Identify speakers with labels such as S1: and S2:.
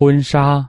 S1: 婚纱